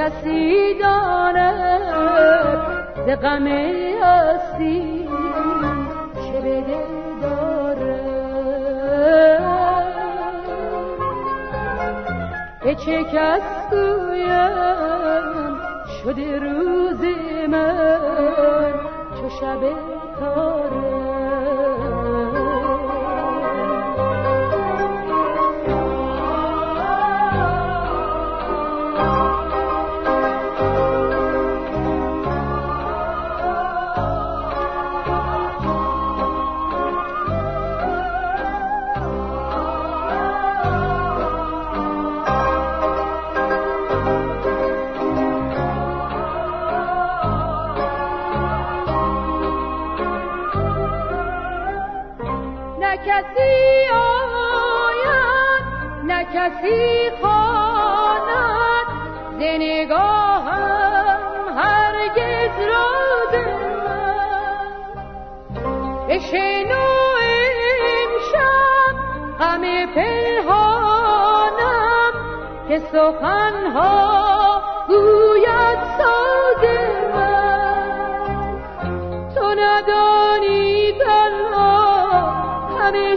کسی داند ز غم هستی چه بده داره؟ به چه کس گویم شده روز من چو شب تاره؟ کسی خواند. ز نگاهم هرگز راز من. بشنو امشب غم پنهانم که سخنها گوید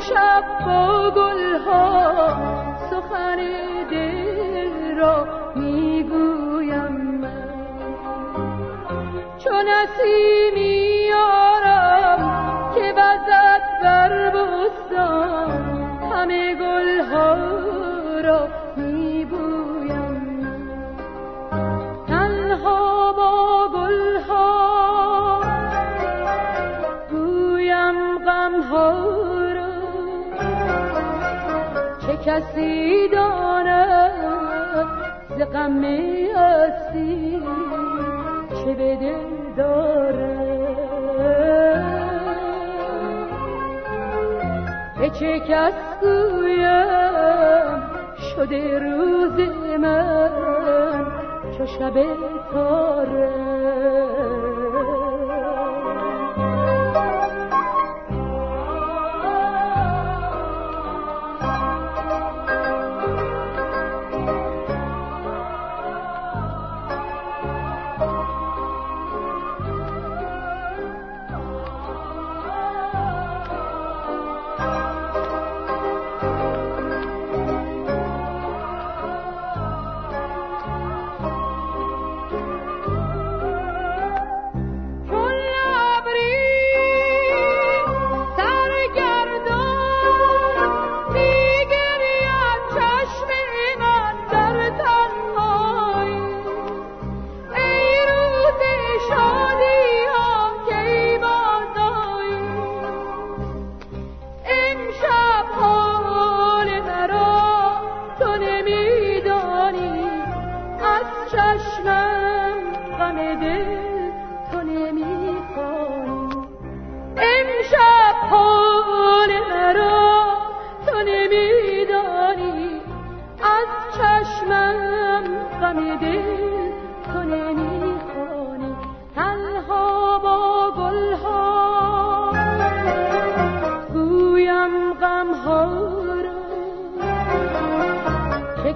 شب با گلها سخن دل را می‌گویم من. چون نسیمی یارم که وزد بر بستان همه گلها را میبویم تنها با گلها گویم غمها کسی داند ز غم هستی چه به دل داره؟ به چه کس گویم شده روز من چو شب تاره؟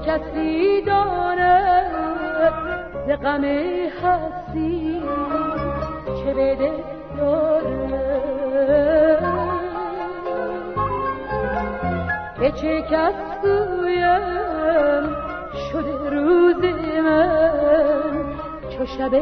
کسی داند ز غم هستی؟ چه بده داره؟ به چه کس گویم شده روز من چو شب